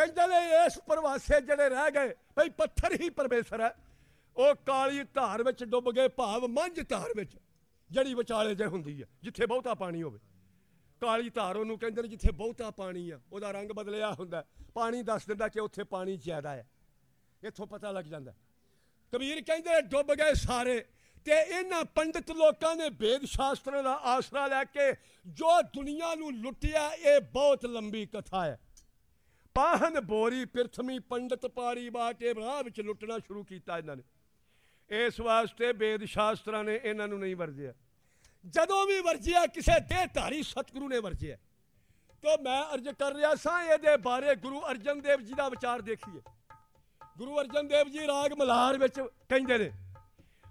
ਕਹਿੰਦੇ ਨੇ ਇਸ ਪ੍ਰਵਾਸੇ ਜਿਹੜੇ ਰਹਿ ਗਏ, ਭਈ ਪੱਥਰ ਹੀ ਪਰਮੇਸ਼ਰ ਹੈ। ਉਹ ਕਾਲੀ ਧਾਰ ਵਿੱਚ ਡੁੱਬ ਗਏ, ਭਾਵ ਮੰਝ ਧਾਰ ਵਿੱਚ, ਜਿਹੜੀ ਵਿਚਾਲੇ ਜੇ ਹੁੰਦੀ ਹੈ, ਜਿੱਥੇ ਬਹੁਤਾ ਪਾਣੀ ਹੋਵੇ। ਕਾਲੀ ਧਾਰ ਉਹਨੂੰ ਕਹਿੰਦੇ ਨੇ ਜਿੱਥੇ ਬਹੁਤਾ ਪਾਣੀ ਆ, ਉਹਦਾ ਰੰਗ ਬਦਲਿਆ ਹੁੰਦਾ ਪਾਣੀ ਦੱਸ ਦਿੰਦਾ ਕਿ ਉੱਥੇ ਪਾਣੀ ਜ਼ਿਆਦਾ ਹੈ। ਇੱਥੋਂ ਪਤਾ ਲੱਗ ਜਾਂਦਾ ਕਬੀਰ ਕਹਿੰਦੇ ਨੇ ਡੁੱਬ ਗਏ ਸਾਰੇ, ਤੇ ਇਹਨਾਂ ਪੰਡਿਤ ਲੋਕਾਂ ਨੇ ਵੇਦ ਸ਼ਾਸਤਰਾਂ ਦਾ ਆਸਰਾ ਲੈ ਕੇ ਜੋ ਦੁਨੀਆ ਨੂੰ ਲੁੱਟਿਆ, ਇਹ ਬਹੁਤ ਲੰਬੀ ਕਥਾ ਹੈ। ਪਾਹਨ ਬੋਰੀ ਪ੍ਰਥਮੀ ਪੰਡਿਤ ਪਾਰੀ ਬਾਟੇ ਰਾਹ ਵਿੱਚ ਲੁੱਟਣਾ ਸ਼ੁਰੂ ਕੀਤਾ ਇਹਨਾਂ ਨੇ। ਇਸ ਵਾਸਤੇ ਵੇਦ ਸ਼ਾਸਤਰਾਂ ਨੇ ਇਹਨਾਂ ਨੂੰ ਨਹੀਂ ਵਰਜਿਆ। ਜਦੋਂ ਵੀ ਵਰਜਿਆ, ਕਿਸੇ ਦੇਹਧਾਰੀ ਸਤਿਗੁਰੂ ਨੇ ਵਰਜਿਆ। ਤੋ ਮੈਂ ਅਰਜ ਕਰ ਰਿਹਾ ਸਾਂ, ਇਹਦੇ ਬਾਰੇ ਗੁਰੂ ਅਰਜਨ ਦੇਵ ਜੀ ਦਾ ਵਿਚਾਰ ਦੇਖੀਏ। ਗੁਰੂ ਅਰਜਨ ਦੇਵ ਜੀ ਰਾਗ ਮਲਹਾਰ ਵਿੱਚ ਕਹਿੰਦੇ ਨੇ,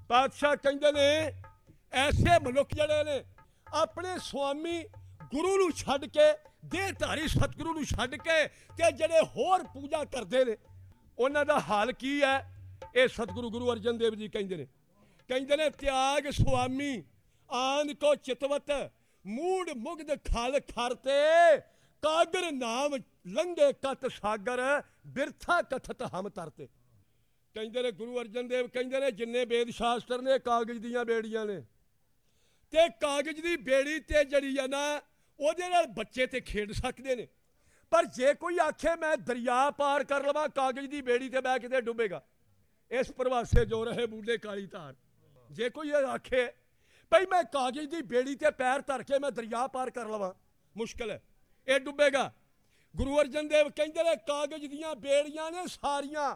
ਪਾਤਸ਼ਾਹ ਕਹਿੰਦੇ ਨੇ, ਐਸੇ ਮਨੁੱਖ ਜਿਹੜੇ ਨੇ, ਆਪਣੇ ਸੁਆਮੀ ਗੁਰੂ ਨੂੰ ਛੱਡ ਕੇ, ਦੇਹਧਾਰੀ ਸਤਿਗੁਰੂ ਨੂੰ ਛੱਡ ਕੇ ਤੇ ਜਿਹੜੇ ਹੋਰ ਪੂਜਾ ਕਰਦੇ ਨੇ, ਉਹਨਾਂ ਦਾ ਹਾਲ ਕੀ ਹੈ? ਇਹ ਸਤਿਗੁਰੂ ਗੁਰੂ ਅਰਜਨ ਦੇਵ ਜੀ ਕਹਿੰਦੇ ਨੇ। ਕਹਿੰਦੇ ਨੇ, ਤਿਆਗ ਸੁਆਮੀ, ਆਨ ਕੋ ਚਿਤਵਤ, ਮੂੜ ਮੁਗਧ ਖਲ ਖਰਤੇ ਕਾਗਰ ਨਾਮ ਲੰਗੇ ਕਤ ਸਾਗਰ, ਬਿਰਥਾ ਕਥਤ ਹਮ ਤਰਤੇ ਕਹਿੰਦੇ ਨੇ, ਗੁਰੂ ਅਰਜਨ ਦੇਵ ਕਹਿੰਦੇ ਨੇ, ਜਿੰਨੇ ਵੇਦ ਸ਼ਾਸਤਰ ਨੇ, ਕਾਗਜ਼ ਦੀਆਂ ਬੇੜੀਆਂ ਨੇ। ਤੇ ਕਾਗਜ਼ ਦੀ ਬੇੜੀ ਤੇ ਜਿਹੜੀ ਆ ਨਾ ਉਹਦੇ ਨਾਲ ਬੱਚੇ ਤੇ ਖੇਡ ਸਕਦੇ ਨੇ। ਪਰ ਜੇ ਕੋਈ ਆਖੇ ਮੈਂ ਦਰਿਆ ਪਾਰ ਕਰ ਲਵਾਂ, ਕਾਗਜ਼ ਦੀ ਬੇੜੀ ਤੇ ਮੈਂ ਕਿਤੇ ਡੁੱਬੇਗਾ। ਇਸ ਪ੍ਰਵਾਸੇ ਜੋ ਰਹੇ ਬੂਢੇ ਕਾਲੀ ਧਾਰ। ਜੇ ਕੋਈ ਇਹ ਆਖੇ, ਭਈ ਮੈਂ ਕਾਗਜ਼ ਦੀ ਬੇੜੀ ਤੇ ਪੈਰ ਧਰ ਕੇ ਮੈਂ ਦਰਿਆ ਪਾਰ ਕਰ ਲਵਾਂ, ਮੁਸ਼ਕਲ ਹੈ। ਇਹ ਡੁੱਬੇਗਾ। ਗੁਰੂ ਅਰਜਨ ਦੇਵ ਕਹਿੰਦੇ ਨੇ, ਕਾਗਜ਼ ਦੀਆਂ ਬੇੜੀਆਂ ਨੇ ਸਾਰੀਆਂ,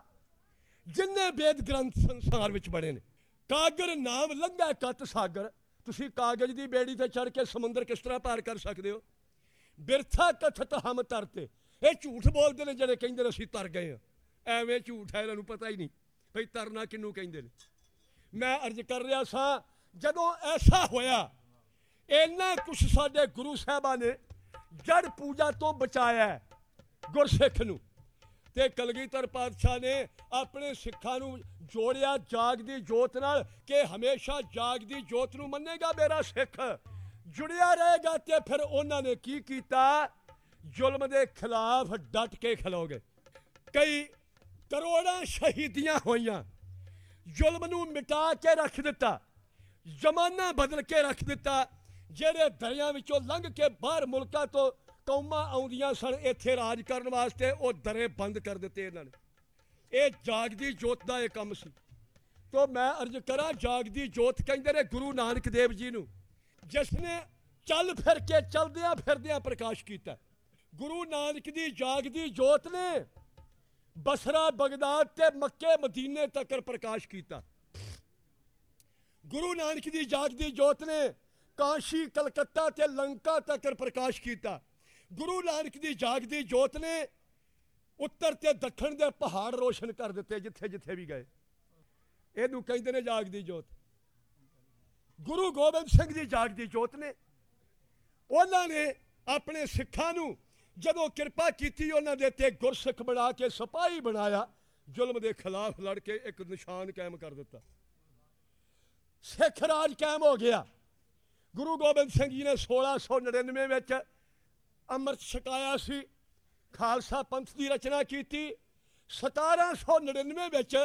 ਜਿੰਨੇ ਵੇਦ ਗ੍ਰੰਥ ਸੰਸਾਰ ਵਿੱਚ ਬਣੇ ਨੇ। ਕਾਗਰ ਨਾਮ ਲੰਘਾ ਕਤ ਸਾਗਰ ਤੁਸੀਂ ਕਾਗਜ਼ ਦੀ ਬੇੜੀ ਤੇ ਚੜ ਕੇ ਸਮੁੰਦਰ ਕਿਸ ਤਰ੍ਹਾਂ ਪਾਰ ਕਰ ਸਕਦੇ ਹੋ? ਬਿਰਥਾ ਕਥਤ ਹਮ ਤਰਤੇ ਇਹ ਝੂਠ ਬੋਲਦੇ ਨੇ ਜਿਹੜੇ ਕਹਿੰਦੇ ਨੇ ਅਸੀਂ ਤਰ ਗਏ ਆ ਐਵੇਂ ਝੂਠ ਹੈ, ਇਹਨਾਂ ਨੂੰ ਪਤਾ ਹੀ ਨਹੀਂ ਭਈ ਤਰਨਾ ਕਿੰਨੂੰ ਕਹਿੰਦੇ ਨੇ। ਮੈਂ ਅਰਜ਼ ਕਰ ਰਿਹਾ ਸਾਂ, ਜਦੋਂ ਐਸਾ ਹੋਇਆ, ਇੰਨਾ ਕੁਛ ਸਾਡੇ ਗੁਰੂ ਸਾਹਿਬਾਂ ਨੇ ਜੜ ਪੂਜਾ ਤੋਂ ਬਚਾਇਆ ਗੁਰਸਿੱਖ ਨੂੰ। ਤੇ ਕਲਗੀਧਰ ਪਾਤਸ਼ਾਹ ਨੇ ਆਪਣੇ ਸਿੱਖਾਂ ਨੂੰ ਜੋੜਿਆ ਜਾਗ ਦੀ ਜੋਤ ਨਾਲ ਕਿ ਹਮੇਸ਼ਾ ਜਾਗ ਦੀ ਜੋਤ ਨੂੰ ਮੰਨੇਗਾ ਮੇਰਾ ਸਿੱਖ। ਜੁੜਿਆ ਰਹੇਗਾ ਤੇ ਫਿਰ ਉਹਨਾਂ ਨੇ ਕੀ ਕੀਤਾ? ਜ਼ੁਲਮ ਦੇ ਖਿਲਾਫ ਡਟ ਕੇ ਖਲੋਗੇ। ਕਈ ਕਰੋੜਾਂ ਸ਼ਹੀਦੀਆਂ ਹੋਈਆਂ। ਜ਼ੁਲਮ ਨੂੰ ਮਿਟਾ ਕੇ ਰੱਖ ਦਿੱਤਾ। ਜ਼ਮਾਨਾ ਬਦਲ ਕੇ ਰੱਖ ਦਿੱਤਾ। ਜਿਹੜੇ ਦਰਿਆ ਵਿੱਚੋਂ ਲੰਘ ਕੇ ਬਾਹਰ ਮੁਲਕਾਂ ਤੋਂ ਕੌਮਾਂ ਆਉਂਦੀਆਂ ਸਨ ਇੱਥੇ ਰਾਜ ਕਰਨ ਵਾਸਤੇ, ਉਹ ਦਰੇ ਬੰਦ ਕਰ ਦਿੱਤੇ ਇਹਨਾਂ ਨੇ। ਇਹ ਜਾਗਦੀ ਜੋਤ ਦਾ ਇਹ ਕੰਮ ਸੀ। ਤੋ ਮੈਂ ਅਰਜ਼ ਕਰਾਂ ਜਾਗਦੀ ਜੋਤ ਕਹਿੰਦੇ ਨੇ ਗੁਰੂ ਨਾਨਕ ਦੇਵ ਜੀ ਨੂੰ ਜਿਸ ਨੇ ਚੱਲ ਫਿਰ ਕੇ ਚਲਦਿਆਂ ਫਿਰਦਿਆਂ ਪ੍ਰਕਾਸ਼ ਕੀਤਾ। ਗੁਰੂ ਨਾਨਕ ਦੀ ਜਾਗਦੀ ਜੋਤ ਨੇ ਬਸਰਾ, ਬਗਦਾਦ ਤੇ ਮੱਕੇ, ਮਦੀਨੇ ਤੱਕ ਪ੍ਰਕਾਸ਼ ਕੀਤਾ। ਗੁਰੂ ਨਾਨਕ ਦੀ ਜਾਗਦੀ ਜੋਤ ਨੇ ਕਾਸ਼ੀ, ਕਲਕੱਤਾ ਤੇ ਲੰਕਾ ਤੱਕ ਪ੍ਰਕਾਸ਼ ਕੀਤਾ। ਗੁਰੂ ਨਾਨਕ ਦੀ ਜਾਗਦੀ ਜੋਤ ਨੇ ਉੱਤਰ ਤੇ ਦੱਖਣ ਦੇ ਪਹਾੜ ਰੋਸ਼ਨ ਕਰ ਦਿੱਤੇ ਜਿੱਥੇ ਜਿੱਥੇ ਵੀ ਗਏ। ਇਹਨੂੰ ਕਹਿੰਦੇ ਨੇ ਜਾਗਦੀ ਜੋਤ। ਗੁਰੂ ਗੋਬਿੰਦ ਸਿੰਘ ਦੀ ਜਾਗਦੀ ਜੋਤ ਨੇ। ਉਹਨਾਂ ਨੇ ਆਪਣੇ ਸਿੱਖਾਂ ਨੂੰ ਜਦੋਂ ਕਿਰਪਾ ਕੀਤੀ, ਉਹਨਾਂ ਦੇ ਤੇ ਗੁਰਸਿੱਖ ਬਣਾ ਕੇ, ਸਿਪਾਹੀ ਬਣਾਇਆ, ਜ਼ੁਲਮ ਦੇ ਖਿਲਾਫ ਲੜ ਕੇ ਇੱਕ ਨਿਸ਼ਾਨ ਕਾਇਮ ਕਰ ਦਿੱਤਾ। ਸਿੱਖ ਰਾਜ ਕਾਇਮ ਹੋ ਗਿਆ। ਗੁਰੂ ਗੋਬਿੰਦ ਸਿੰਘ ਜੀ ਨੇ 1699 ਵਿੱਚ ਅੰਮ੍ਰਿਤ ਛਕਾਇਆ ਸੀ। ਖਾਲਸਾ ਪੰਥ ਦੀ ਰਚਨਾ ਕੀਤੀ। 1799 ਵਿੱਚ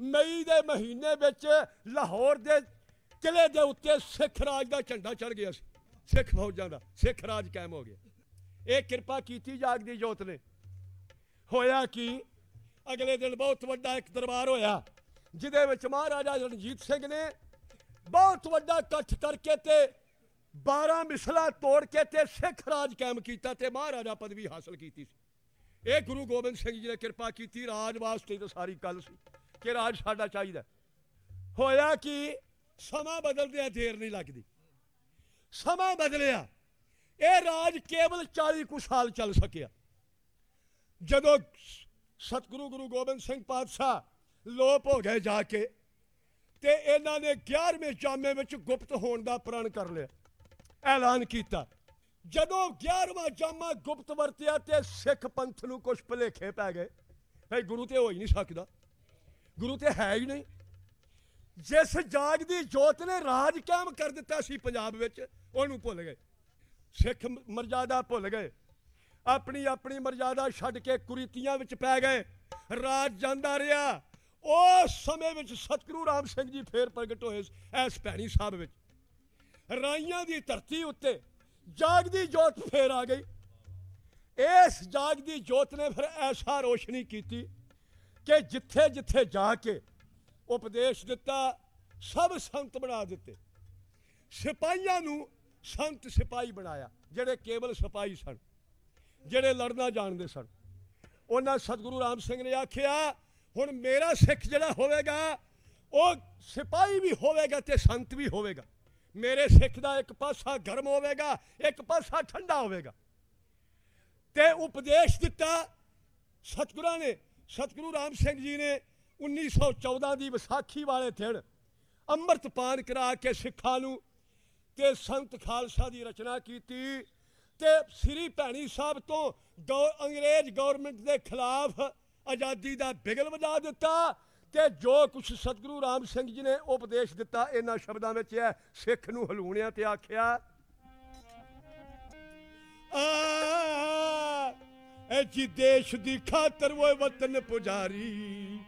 ਮਈ ਦੇ ਮਹੀਨੇ ਵਿੱਚ ਲਾਹੌਰ ਦੇ ਕਿਲੇ ਦੇ ਉੱਤੇ ਸਿੱਖ ਰਾਜ ਦਾ ਝੰਡਾ ਚੜ ਗਿਆ ਸੀ। ਸਿੱਖ ਫੌਜਾਂ ਦਾ, ਸਿੱਖ ਰਾਜ ਕਾਇਮ ਹੋ ਗਿਆ। ਇਹ ਕਿਰਪਾ ਕੀਤੀ ਜਾਗਦੀ ਜੋਤ ਨੇ। ਹੋਇਆ ਕਿ? ਅਗਲੇ ਦਿਨ ਬਹੁਤ ਵੱਡਾ ਇੱਕ ਦਰਬਾਰ ਹੋਇਆ, ਜਿਹਦੇ ਵਿੱਚ ਮਹਾਰਾਜਾ ਰਣਜੀਤ ਸਿੰਘ ਨੇ ਬਹੁਤ ਵੱਡਾ ਇਕੱਠ ਕਰਕੇ ਤੇ 12 ਮਿਸਲਾ ਤੋੜ ਕੇ ਤੇ ਸਿੱਖ ਰਾਜ ਕਾਇਮ ਕੀਤਾ ਤੇ ਮਹਾਰਾਜਾ ਪਦਵੀ ਹਾਸਲ ਕੀਤੀ ਸੀ। ਇਹ ਗੁਰੂ ਗੋਬਿੰਦ ਸਿੰਘ ਜੀ ਨੇ ਕਿਰਪਾ ਕੀਤੀ, ਰਾਜ ਵਾਸਤੇ ਤਾਂ ਸਾਰੀ ਗੱਲ ਸੀ ਕਿ ਰਾਜ ਸਾਡਾ ਚਾਹੀਦਾ ਹੋਇਆ ਕਿ? ਸਮਾਂ ਬਦਲਦਿਆਂ ਦੇਰ ਨਹੀਂ ਲੱਗਦੀ। ਸਮਾਂ ਬਦਲਿਆ। ਇਹ ਰਾਜ ਕੇਵਲ 40 ਕੁ ਸਾਲ ਚੱਲ ਸਕਿਆ। ਜਦੋਂ ਸਤਿਗੁਰੂ ਗੁਰੂ ਗੋਬਿੰਦ ਸਿੰਘ ਪਾਤਸ਼ਾਹ ਲੋਪ ਹੋ ਗਏ ਜਾ ਕੇ ਤੇ ਇਹਨਾਂ ਨੇ 11ਵੇਂ ਜਾਮੇ ਵਿੱਚ ਗੁਪਤ ਹੋਣ ਦਾ ਪ੍ਰਣ ਕਰ ਲਿਆ। ਐਲਾਨ ਕੀਤਾ। ਜਦੋਂ 11ਵਾਂ ਜਾਮਾ ਗੁਪਤ ਵਰਤਿਆ ਤੇ ਸਿੱਖ ਪੰਥ ਨੂੰ ਕੁਝ ਭਲੇਖੇ ਪੈ ਗਏ, ਭਈ ਗੁਰੂ ਤੇ ਹੋ ਹੀ ਨਹੀਂ ਸਕਦਾ। ਗੁਰੂ ਤੇ ਹੈ ਹੀ ਨਹੀਂ। ਜਿਸ ਜਾਗ ਦੀ ਜੋਤ ਨੇ ਰਾਜ ਕਾਇਮ ਕਰ ਦਿੱਤਾ ਸੀ ਪੰਜਾਬ ਵਿੱਚ, ਉਹਨੂੰ ਭੁੱਲ ਗਏ। ਸਿੱਖ ਮਰਜ਼ਾਦਾ ਭੁੱਲ ਗਏ। ਆਪਣੀ ਆਪਣੀ ਮਰਜ਼ਾਦਾ ਛੱਡ ਕੇ ਕੁਰੀਤੀਆਂ ਵਿੱਚ ਪੈ ਗਏ। ਰਾਜ ਜਾਂਦਾ ਰਿਹਾ। ਉਸ ਸਮੇਂ ਵਿੱਚ ਸਤਿਗੁਰੂ ਰਾਮ ਸਿੰਘ ਜੀ ਫੇਰ ਪ੍ਰਗਟ ਹੋਏ ਐਸ ਭੈਣੀ ਸਾਹਿਬ ਵਿੱਚ। ਰਾਈਆਂ ਦੀ ਧਰਤੀ ਉੱਤੇ ਜਾਗਦੀ ਜੋਤ ਫੇਰ ਆ ਗਈ। ਇਸ ਜਾਗਦੀ ਜੋਤ ਨੇ ਫਿਰ ਐਸਾ ਰੋਸ਼ਨੀ ਕੀਤੀ ਕਿ ਜਿੱਥੇ ਜਿੱਥੇ ਜਾ ਕੇ ਉਪਦੇਸ਼ ਦਿੱਤਾ, ਸਭ ਸੰਤ ਬਣਾ ਦਿੱਤੇ। ਸਿਪਾਹੀਆਂ ਨੂੰ ਸੰਤ ਸਿਪਾਹੀ ਬਣਾਇਆ, ਜਿਹੜੇ ਕੇਵਲ ਸਿਪਾਹੀ ਸਨ, ਜਿਹੜੇ ਲੜਨਾ ਜਾਣਦੇ ਸਨ। ਉਹਨਾਂ ਸਤਿਗੁਰੂ ਰਾਮ ਸਿੰਘ ਨੇ ਆਖਿਆ, ਹੁਣ ਮੇਰਾ ਸਿੱਖ ਜਿਹੜਾ ਹੋਵੇਗਾ, ਉਹ ਸਿਪਾਹੀ ਵੀ ਹੋਵੇਗਾ ਤੇ ਸੰਤ ਵੀ ਹੋਵੇਗਾ। ਮੇਰੇ ਸਿੱਖ ਦਾ ਇੱਕ ਪਾਸਾ ਗਰਮ ਹੋਵੇਗਾ, ਇੱਕ ਪਾਸਾ ਠੰਡਾ ਹੋਵੇਗਾ। ਤੇ ਉਪਦੇਸ਼ ਦਿੱਤਾ ਸਤਿਗੁਰਾਂ ਨੇ, ਸਤਿਗੁਰੂ ਰਾਮ ਸਿੰਘ ਜੀ ਨੇ 1914 ਦੀ ਵਿਸਾਖੀ ਵਾਲੇ ਦਿਨ ਅੰਮ੍ਰਿਤ ਪਾਨ ਕਰਾ ਕੇ ਸਿੱਖਾਂ ਨੂੰ ਤੇ ਸੰਤ ਖਾਲਸਾ ਦੀ ਰਚਨਾ ਕੀਤੀ ਤੇ ਸ੍ਰੀ ਭੈਣੀ ਸਾਹਿਬ ਤੋਂ ਗੌ, ਅੰਗਰੇਜ਼ ਗਵਰਨਮੈਂਟ ਦੇ ਖਿਲਾਫ ਆਜ਼ਾਦੀ ਦਾ ਬਿਗਲ ਵਜਾ ਦਿੱਤਾ ਤੇ ਜੋ ਕੁਝ ਸਤਿਗੁਰੂ ਰਾਮ ਸਿੰਘ ਜੀ ਨੇ ਉਪਦੇਸ਼ ਦਿੱਤਾ ਇਹਨਾਂ ਸ਼ਬਦਾਂ ਵਿੱਚ ਹੈ, ਸਿੱਖ ਨੂੰ ਹਲੂਣਿਆਂ ਤੇ ਆਖਿਆ, ਆ ਜੀ ਦੇਸ਼ ਦੀ ਖਾਤਰ ਉਹ ਵਤਨ ਪੁਜਾਰੀ,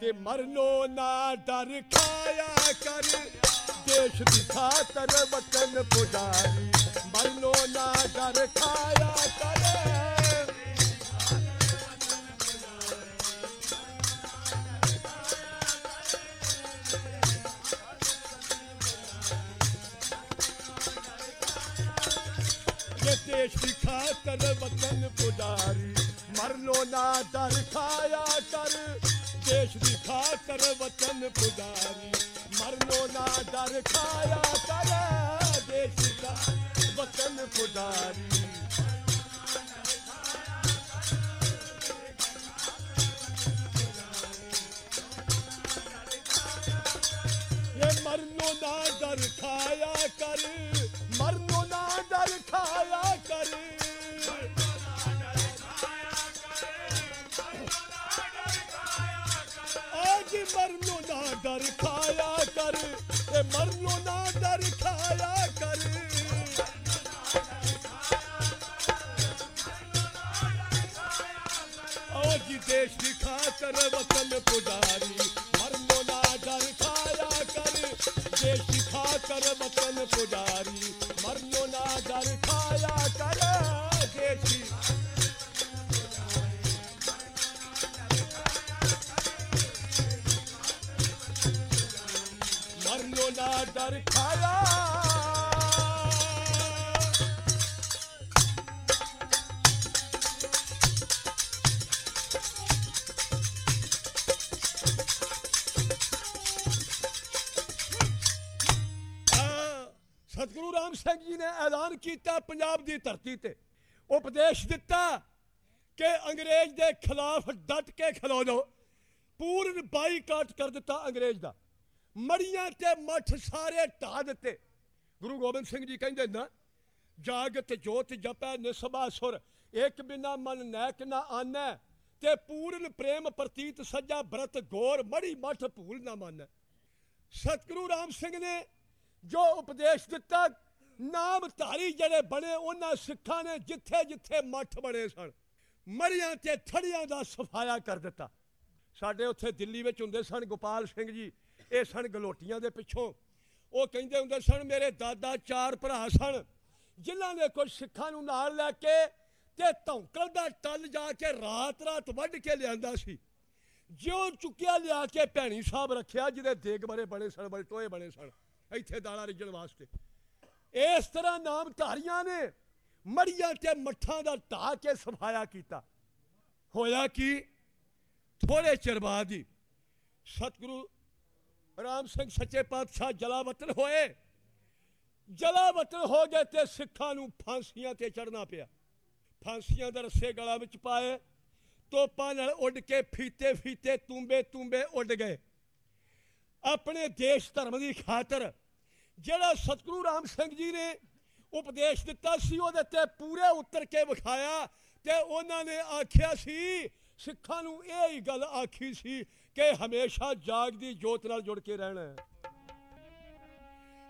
ਤੇ ਮਰਨੋ ਨਾ ਡਰ ਖਾਇਆ ਕਰ, ਦੇਸ਼ ਦੀ ਖਾਤਰ ਵਤਨ ਪੁਜਾਰੀ, ਮਰਨੋ ਨਾ ਡਰ ਖਾਇਆ ਕਰ देश की खातर वतन पुजारी मरनो ना डर खाया कर देश की खातर वतन पुजारी मरनो ना डर खाया कर देश का वतन पुजारी ये मरनो ना डर खाया कर मरनो ना डर खाया ਡਰ ਖਾਇਆ ਕਰ, ਤੇ ਮਰਨੋਂ ਨਾ ਡਰ ਖਾਇਆ ਕਰ। ਉਹ ਜੀ ਦੇਸ਼ ਦੀ ਖਾਤਰ ਵਤਨ ਪੁਜਾਰੀ, ਮਰਨੋਂ ਨਾ ਡਰ ਖਾਇਆ ਕਰ, ਦੇਸ਼ ਦੀ ਖਾਤਰ ਵਤਨ ਪੁਜਾਰੀ। ਸਿੰਘ ਜੀ ਨੇ ਐਲਾਨ ਕੀਤਾ ਪੰਜਾਬ ਦੀ ਧਰਤੀ ਤੇ। ਉਪਦੇਸ਼ ਦਿੱਤਾ ਕਿ ਅੰਗਰੇਜ਼ ਦੇ ਖਿਲਾਫ ਡਟ ਕੇ ਖਲੋ ਜਾਓ। ਪੂਰਨ ਬਾਈਕਾਟ ਕਰ ਦਿੱਤਾ ਅੰਗਰੇਜ਼ ਦਾ। ਮੜੀਆਂ ਤੇ ਮੱਠ ਸਾਰੇ ਢਾ ਦਿੱਤੇ। ਗੁਰੂ ਗੋਬਿੰਦ ਸਿੰਘ ਜੀ ਕਹਿੰਦੇ ਨਾ, ਜਾਗਤ ਜੋਤ ਜਪੈ ਨਿਸਬਾ ਸੁਰ, ਇੱਕ ਬਿਨਾ ਮਨ ਨੈਕ ਨਾ ਆਨੈ, ਤੇ ਪੂਰਨ ਪ੍ਰੇਮ ਪ੍ਰਤੀਤ ਸੱਜਾ ਬ੍ਰਤ ਗੋਰ, ਮੜੀ ਮੱਠ ਭੂਲ ਨਾ ਮੰਨੈ। ਸਤਿਗੁਰੂ ਰਾਮ ਸਿੰਘ ਨੇ ਜੋ ਉਪਦੇਸ਼ ਦਿੱਤਾ ਨਾਮ ਧਾਰੀ ਜਿਹੜੇ ਬਣੇ, ਉਹਨਾਂ ਸਿੱਖਾਂ ਨੇ ਜਿੱਥੇ ਜਿੱਥੇ ਮੱਠ ਬਣੇ ਸਨ, ਮਰੀਆਂ ਤੇ ਥੜੀਆਂ ਦਾ ਸਫਾਇਆ ਕਰ ਦਿੱਤਾ। ਸਾਡੇ ਉੱਥੇ ਦਿੱਲੀ ਵਿੱਚ ਹੁੰਦੇ ਸਨ ਗੋਪਾਲ ਸਿੰਘ ਜੀ, ਇਹ ਸਨ ਗਲੋਟੀਆਂ ਦੇ ਪਿੱਛੋਂ। ਉਹ ਕਹਿੰਦੇ ਹੁੰਦੇ ਸਨ, ਮੇਰੇ ਦਾਦਾ ਚਾਰ ਭਰਾ ਸਨ, ਜਿਨ੍ਹਾਂ ਨੇ ਕੁਝ ਸਿੱਖਾਂ ਨੂੰ ਨਾਲ ਲੈ ਕੇ ਤੇ ਧੌਂਕਲ ਦਾ ਟੱਲ ਜਾ ਕੇ ਰਾਤ ਰਾਤ ਵੱਢ ਕੇ ਲਿਆਂਦਾ ਸੀ। ਜਿਉਂ ਚੁੱਕਿਆ ਲਿਆ ਕੇ ਭੈਣੀ ਸਾਹਿਬ ਰੱਖਿਆ, ਜਿਹਦੇ ਦੇਗ ਬਰੇ ਬਣੇ ਸਨ ਬਲਟੋਏ ਬਣੇ ਸਨ, ਇੱਥੇ ਦਾਣਾ ਰਿੱਜਣ ਵਾਸਤੇ। ਇਸ ਤਰ੍ਹਾਂ ਨਾਮ ਧਾਰੀਆਂ ਨੇ ਮੜੀਆਂ ਤੇ ਮੱਠਾਂ ਦਾ ਢਾ ਕੇ ਸਫਾਇਆ ਕੀਤਾ। ਹੋਇਆ ਕਿ? ਥੋੜੇ ਚਿਰ ਬਾਅਦ ਹੀ ਸਤਿਗੁਰੂ ਰਾਮ ਸਿੰਘ ਸੱਚੇ ਪਾਤਸ਼ਾਹ ਜਲਾਵਤਨ ਹੋਏ। ਜਲਾਵਤਨ ਹੋ ਗਏ ਤੇ ਸਿੱਖਾਂ ਨੂੰ ਫਾਂਸੀਆਂ ਤੇ ਚੜਨਾ ਪਿਆ। ਫਾਂਸੀਆਂ ਦਾ ਰੱਸੇ ਗਲਾਂ ਵਿੱਚ ਪਾਏ। ਤੋਪਾਂ ਨਾਲ ਉੱਡ ਕੇ ਫੀਤੇ ਫੀਤੇ ਤੂੰਬੇ ਤੂੰਬੇ ਉੱਡ ਗਏ। ਆਪਣੇ ਦੇਸ਼ ਧਰਮ ਦੀ ਖਾਤਰ ਜਿਹੜਾ ਸਤਿਗੁਰੂ ਰਾਮ ਸਿੰਘ ਜੀ ਨੇ ਉਪਦੇਸ਼ ਦਿੱਤਾ ਸੀ, ਉਹਦੇ ਤੇ ਪੂਰੇ ਉਤਰ ਕੇ ਵਿਖਾਇਆ ਤੇ ਉਹਨਾਂ ਨੇ ਆਖਿਆ ਸੀ, ਸਿੱਖਾਂ ਨੂੰ ਇਹ ਹੀ ਗੱਲ ਆਖੀ ਸੀ ਕਿ ਹਮੇਸ਼ਾ ਜਾਗਦੀ ਜੋਤ ਨਾਲ ਜੁੜ ਕੇ ਰਹਿਣਾ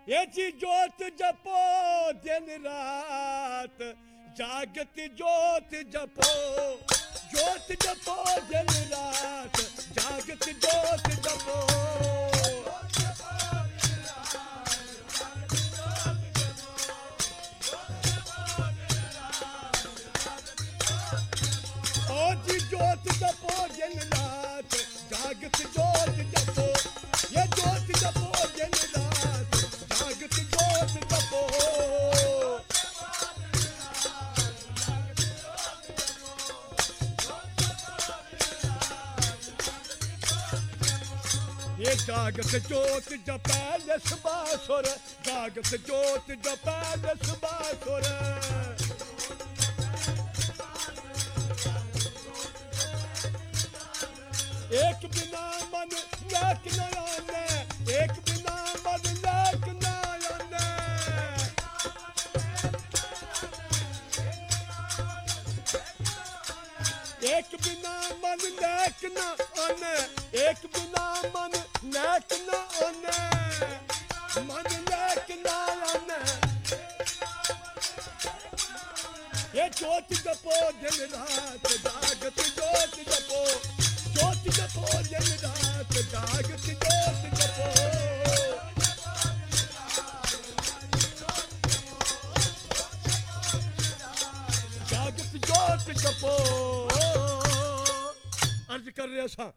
ਇਹ ਜੀ ਜੋਤ ਜਪੋ, ਦਿਨ ਰਾਤ। ਜਾਗਤ ਜੋਤ ਜਪੋ ਜੋਤ ਜਪੋ, ਦਿਨ ਰਾਤ। ਜਾਗਤ ਜੋਤ ਜਪੋ। ਇਹ ਜਾਗਤ ਜੋਤ ਜਪੈ ਲਸਬਾਸੁਰ ਜਾਗਤ ਜੋਤ ਜਪੈ ਲਸਬਾਸੁਰ ਇੱਕ ਬਿਨਾ ਮਨ ਲਾਕ ਨਾ ਆਨੇ ਇੱਕ ਬਿਨਾ ਮਨ ਲਾਕ ਨਾ ਆਨੇ ਇੱਕ ਬਿਨਾ ਮਨ ਲਾਕ ਨਾ ਆਨੇ ਇੱਕ ਬਿਨਾ ਜੋਤ ਜਪੋ ਦਿਨ ਰਾਤ, ਜਾਗਤ ਜੋਤ ਜਪੋ। ਜੋਤ ਜਪੋ ਦਿਨ ਰਾਤ, ਜਾਗਤ ਜੋਤ ਜਪੋ। ਜਾਗਤ ਜੋਤ ਜਪੋ। ਅਰਜ ਕਰ ਰਿਹਾ ਸਾਂ